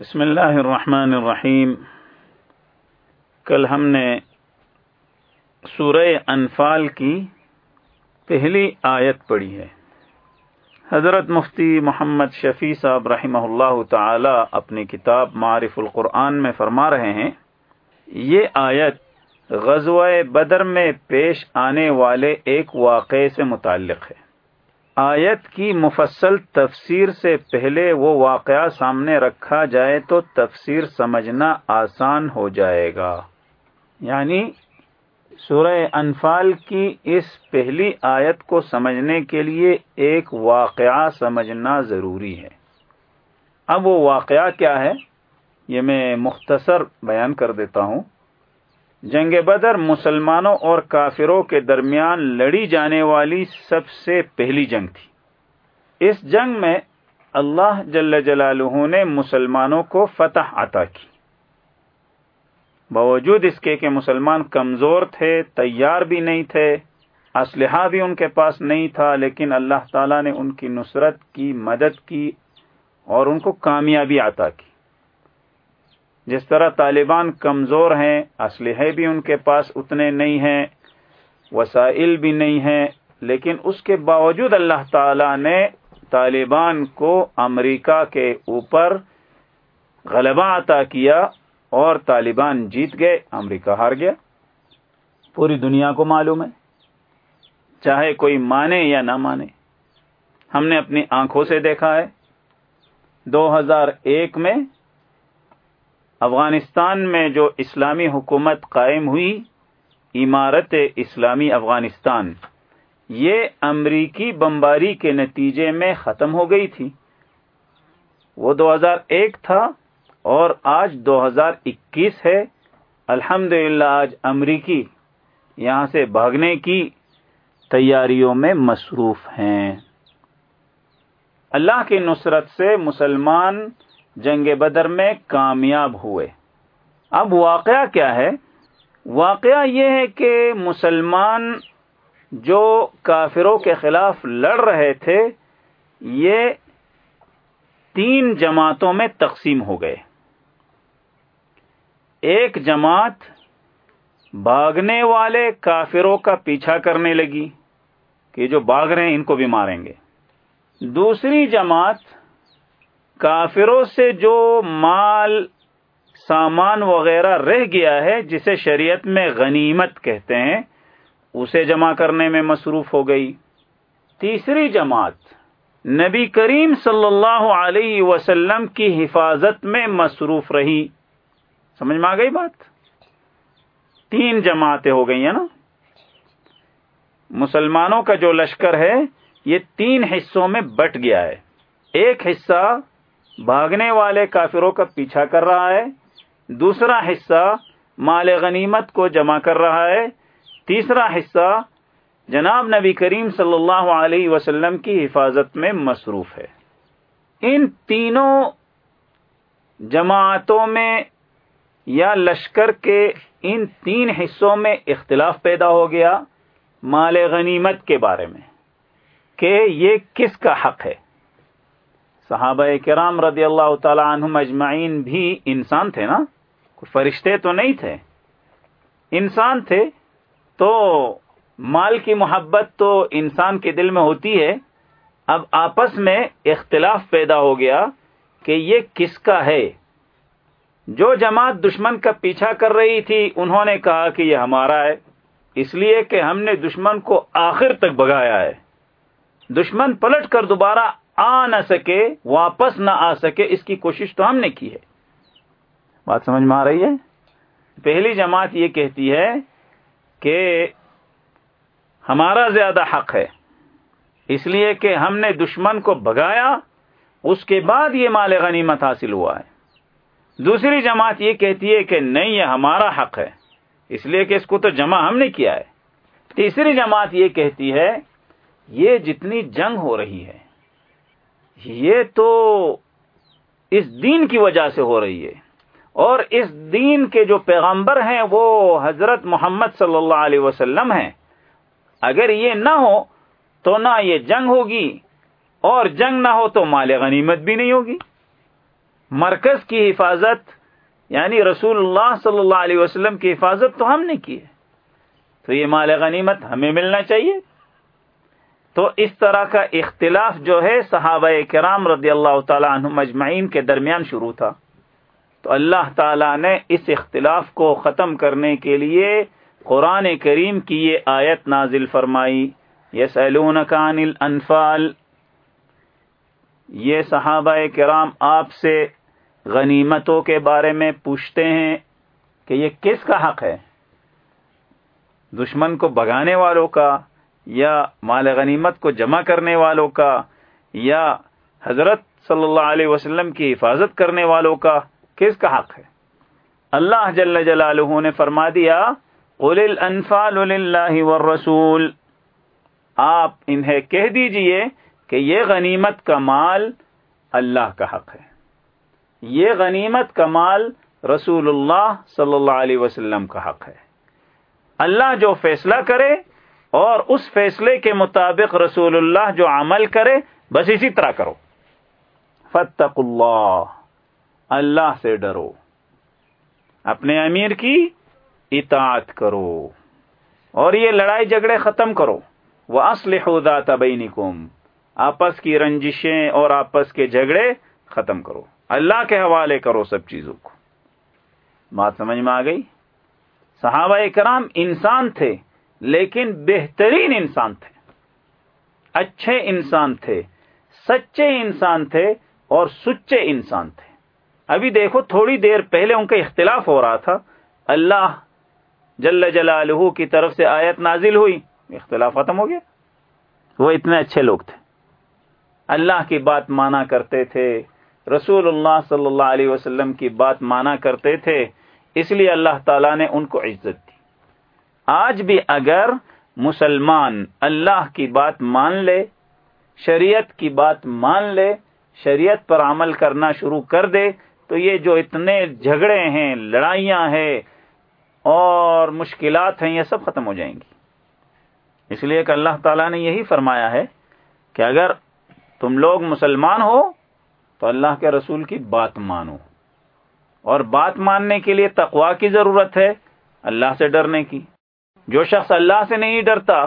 بسم اللہ الرحمن الرحیم۔ کل ہم نے سورہ انفال کی پہلی آیت پڑھی ہے۔ حضرت مفتی محمد شفیع صاحب رحمہ اللہ تعالی اپنی کتاب معرف القرآن میں فرما رہے ہیں، یہ آیت غزوہ بدر میں پیش آنے والے ایک واقعے سے متعلق ہے۔ آیت کی مفصل تفسیر سے پہلے وہ واقعہ سامنے رکھا جائے تو تفسیر سمجھنا آسان ہو جائے گا۔ یعنی سورہ انفال کی اس پہلی آیت کو سمجھنے کے لیے ایک واقعہ سمجھنا ضروری ہے۔ اب وہ واقعہ کیا ہے یہ میں مختصر بیان کر دیتا ہوں۔ جنگ بدر مسلمانوں اور کافروں کے درمیان لڑی جانے والی سب سے پہلی جنگ تھی۔ اس جنگ میں اللہ جل جلالہ نے مسلمانوں کو فتح عطا کی۔ باوجود اس کے کہ مسلمان کمزور تھے، تیار بھی نہیں تھے، اسلحہ بھی ان کے پاس نہیں تھا، لیکن اللہ تعالی نے ان کی نصرت کی، مدد کی اور ان کو کامیابی عطا کی۔ جس طرح طالبان کمزور ہیں، اسلحے بھی ان کے پاس اتنے نہیں ہیں، وسائل بھی نہیں ہیں، لیکن اس کے باوجود اللہ تعالی نے طالبان کو امریکہ کے اوپر غلبہ عطا کیا اور طالبان جیت گئے، امریکہ ہار گیا۔ پوری دنیا کو معلوم ہے، چاہے کوئی مانے یا نہ مانے۔ ہم نے اپنی آنکھوں سے دیکھا ہے، دو ہزار ایک میں افغانستان میں جو اسلامی حکومت قائم ہوئی، عمارت اسلامی افغانستان، یہ امریکی بمباری کے نتیجے میں ختم ہو گئی تھی۔ وہ دو ہزار ایک تھا اور آج دو ہزار اکیس ہے۔ الحمد آج امریکی یہاں سے بھاگنے کی تیاریوں میں مصروف ہیں۔ اللہ کی نصرت سے مسلمان جنگ بدر میں کامیاب ہوئے۔ اب واقعہ کیا ہے؟ واقعہ یہ ہے کہ مسلمان جو کافروں کے خلاف لڑ رہے تھے، یہ تین جماعتوں میں تقسیم ہو گئے۔ ایک جماعت بھاگنے والے کافروں کا پیچھا کرنے لگی کہ جو بھاگ رہے ہیں ان کو بھی ماریں گے۔ دوسری جماعت کافروں سے جو مال، سامان وغیرہ رہ گیا ہے، جسے شریعت میں غنیمت کہتے ہیں، اسے جمع کرنے میں مصروف ہو گئی۔ تیسری جماعت نبی کریم صلی اللہ علیہ وسلم کی حفاظت میں مصروف رہی۔ سمجھ میں آ گئی بات؟ تین جماعتیں ہو گئی ہیں نا۔ مسلمانوں کا جو لشکر ہے، یہ تین حصوں میں بٹ گیا ہے۔ ایک حصہ بھاگنے والے کافروں کا پیچھا کر رہا ہے۔ دوسرا حصہ مال غنیمت کو جمع کر رہا ہے۔ تیسرا حصہ جناب نبی کریم صلی اللہ علیہ وسلم کی حفاظت میں مصروف ہے۔ ان تینوں جماعتوں میں یا لشکر کے ان تین حصوں میں اختلاف پیدا ہو گیا مال غنیمت کے بارے میں کہ یہ کس کا حق ہے۔ صحابہ کرام رضی اللہ تعالی عنہم اجمعین بھی انسان تھے نا؟ فرشتے تو نہیں تھے۔ انسان تھے تو مال کی محبت تو انسان کے دل میں ہوتی ہے۔ اب آپس میں اختلاف پیدا ہو گیا کہ یہ کس کا ہے۔ جو جماعت دشمن کا پیچھا کر رہی تھی، انہوں نے کہا کہ یہ ہمارا ہے۔ اس لیے کہ ہم نے دشمن کو آخر تک بگایا ہے۔ دشمن پلٹ کر دوبارہ آ نہ سکے، واپس نہ آ سکے، اس کی کوشش تو ہم نے کی ہے۔ بات سمجھ میں آ رہی ہے؟ پہلی جماعت یہ کہتی ہے کہ ہمارا زیادہ حق ہے، اس لیے کہ ہم نے دشمن کو بگایا اس کے بعد یہ مال غنیمت حاصل ہوا ہے۔ دوسری جماعت یہ کہتی ہے کہ نہیں، یہ ہمارا حق ہے، اس لیے کہ اس کو تو جمع ہم نے کیا ہے۔ تیسری جماعت یہ کہتی ہے، یہ جتنی جنگ ہو رہی ہے یہ تو اس دین کی وجہ سے ہو رہی ہے۔ اور اس دین کے جو پیغمبر ہیں وہ حضرت محمد صلی اللہ علیہ وسلم ہیں۔ اگر یہ نہ ہو تو نہ یہ جنگ ہوگی، اور جنگ نہ ہو تو مال غنیمت بھی نہیں ہوگی۔ مرکز کی حفاظت یعنی رسول اللہ صلی اللہ علیہ وسلم کی حفاظت تو ہم نے کی ہے۔ تو یہ مال غنیمت ہمیں ملنا چاہیے۔ تو اس طرح کا اختلاف جو ہے صحابہ کرام رضی اللہ تعالیٰ عنہ مجمعین کے درمیان شروع تھا۔ تو اللہ تعالیٰ نے اس اختلاف کو ختم کرنے کے لیے قرآن کریم کی یہ آیت نازل فرمائی۔ یس کان الانفال۔ یہ صحابہ کرام آپ سے غنیمتوں کے بارے میں پوچھتے ہیں کہ یہ کس کا حق ہے؟ دشمن کو بگانے والوں کا یا مال غنیمت کو جمع کرنے والوں کا، یا حضرت صلی اللہ علیہ وسلم کی حفاظت کرنے والوں کا کس کا حق ہے۔ اللہ جل جلالہ نے فرما دیا، قل الانفال للہ والرسول۔ آپ انہیں کہہ دیجیے کہ یہ غنیمت کا مال اللہ کا حق ہے۔ یہ غنیمت کا مال رسول اللہ صلی اللہ علیہ وسلم کا حق ہے۔ اللہ جو فیصلہ کرے اور اس فیصلے کے مطابق رسول اللہ جو عمل کرے، بس اسی طرح کرو۔ فتق اللہ اللہ سے ڈرو۔ اپنے امیر کی اطاعت کرو۔ اور یہ لڑائی جھگڑے ختم کرو۔ وہ اصل خدا تبئی آپس کی رنجشیں اور آپس کے جھگڑے ختم کرو۔ اللہ کے حوالے کرو سب چیزوں کو۔ بات سمجھ میں آ گئی؟ صحابہ کرام انسان تھے۔ لیکن بہترین انسان تھے۔ اچھے انسان تھے، سچے انسان تھے اور سچے انسان تھے۔ ابھی دیکھو، تھوڑی دیر پہلے ان کا اختلاف ہو رہا تھا۔ اللہ جل جلالہ کی طرف سے آیت نازل ہوئی، اختلاف ختم ہو گیا۔ وہ اتنے اچھے لوگ تھے۔ اللہ کی بات مانا کرتے تھے، رسول اللہ صلی اللہ علیہ وسلم کی بات مانا کرتے تھے۔ اس لیے اللہ تعالیٰ نے ان کو عزت دی۔ آج بھی اگر مسلمان اللہ کی بات مان لے، شریعت کی بات مان لے، شریعت پر عمل کرنا شروع کر دے، تو یہ جو اتنے جھگڑے ہیں، لڑائیاں ہیں اور مشکلات ہیں، یہ سب ختم ہو جائیں گی۔ اس لیے کہ اللہ تعالیٰ نے یہی فرمایا ہے کہ اگر تم لوگ مسلمان ہو تو اللہ کے رسول کی بات مانو۔ اور بات ماننے کے لیے تقوا کی ضرورت ہے، اللہ سے ڈرنے کی۔ جو شخص اللہ سے نہیں ڈرتا،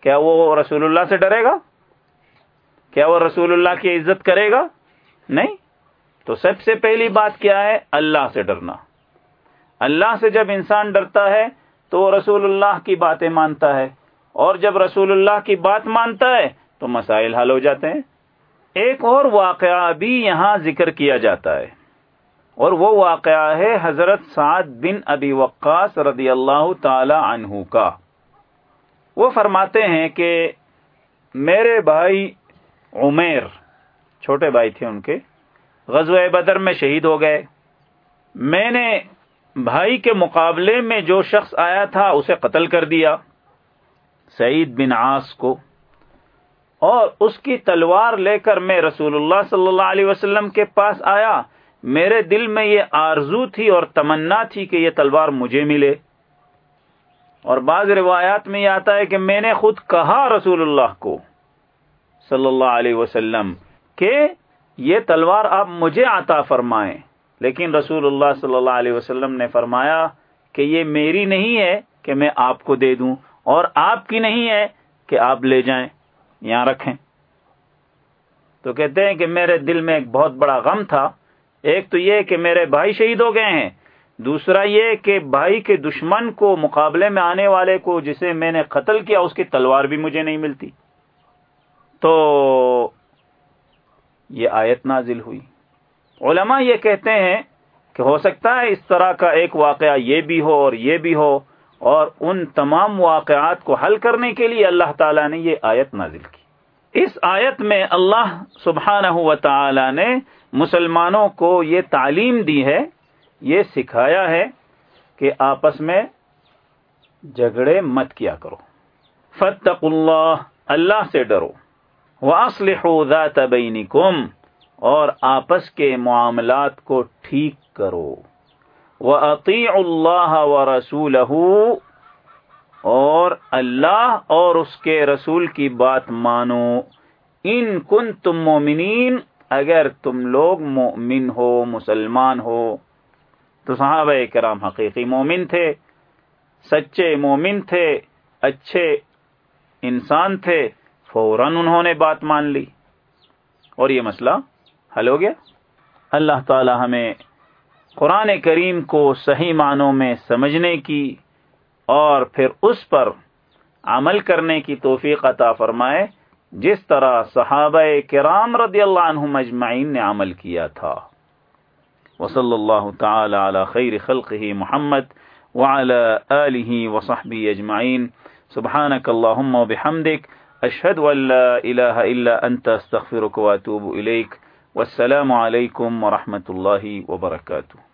کیا وہ رسول اللہ سے ڈرے گا؟ کیا وہ رسول اللہ کی عزت کرے گا؟ نہیں۔ تو سب سے پہلی بات کیا ہے؟ اللہ سے ڈرنا۔ اللہ سے جب انسان ڈرتا ہے، تو وہ رسول اللہ کی باتیں مانتا ہے۔ اور جب رسول اللہ کی بات مانتا ہے، تو مسائل حل ہو جاتے ہیں۔ ایک اور واقعہ بھی یہاں ذکر کیا جاتا ہے۔ اور وہ واقعہ ہے حضرت سعد بن ابی وقاص رضی اللہ تعالی عنہ کا۔ وہ فرماتے ہیں کہ میرے بھائی عمیر، چھوٹے بھائی تھے ان کے، غزوہ بدر میں شہید ہو گئے۔ میں نے بھائی کے مقابلے میں جو شخص آیا تھا اسے قتل کر دیا، سعید بن آس کو۔ اور اس کی تلوار لے کر میں رسول اللہ صلی اللہ علیہ وسلم کے پاس آیا۔ میرے دل میں یہ آرزو تھی اور تمنا تھی کہ یہ تلوار مجھے ملے۔ اور بعض روایات میں یہ آتا ہے کہ میں نے خود کہا رسول اللہ کو صلی اللہ علیہ وسلم کہ یہ تلوار آپ مجھے عطا فرمائیں۔ لیکن رسول اللہ صلی اللہ علیہ وسلم نے فرمایا کہ یہ میری نہیں ہے کہ میں آپ کو دے دوں اور آپ کی نہیں ہے کہ آپ لے جائیں۔ یہاں رکھیں۔ تو کہتے ہیں کہ میرے دل میں ایک بہت بڑا غم تھا۔ ایک تو یہ کہ میرے بھائی شہید ہو گئے ہیں، دوسرا یہ کہ بھائی کے دشمن کو مقابلے میں آنے والے کو جسے میں نے قتل کیا، اس کی تلوار بھی مجھے نہیں ملتی۔ تو یہ آیت نازل ہوئی۔ علماء یہ کہتے ہیں کہ ہو سکتا ہے اس طرح کا ایک واقعہ یہ بھی ہو اور یہ بھی ہو، اور ان تمام واقعات کو حل کرنے کے لیے اللہ تعالیٰ نے یہ آیت نازل کی۔ اس آیت میں اللہ سبحانہ و تعالی نے مسلمانوں کو یہ تعلیم دی ہے، یہ سکھایا ہے کہ آپس میں جھگڑے مت کیا کرو۔ فتق اللہ اللہ سے ڈرو۔ واسلحوا ذات بینکم اور آپس کے معاملات کو ٹھیک کرو۔ وَأَطِيعُ اللَّهَ وَرَسُولَهُ اور اللہ اور اس کے رسول کی بات مانو۔ ان کن تم مومنین، اگر تم لوگ مومن ہو، مسلمان ہو۔ تو صحابہ کرام حقیقی مومن تھے، سچے مومن تھے، اچھے انسان تھے، فوراً انہوں نے بات مان لی۔ اور یہ مسئلہ حل ہو گیا۔ اللہ تعالی ہمیں قرآن کریم کو صحیح معنوں میں سمجھنے کی اور پھر اس پر عمل کرنے کی توفیق عطا فرمائے، جس طرح صحابہ کرام رضی اللہ عنہ مجمعین نے عمل کیا تھا۔ وصلی اللہ تعالی علی خیر خلقہ محمد وعلى آله وصحبه اجمعین۔ سبحانك اللهم وبحمدك اشهد ان لا اله الا انت استغفرك واتوب اليك والسلام عليكم ورحمه الله وبركاته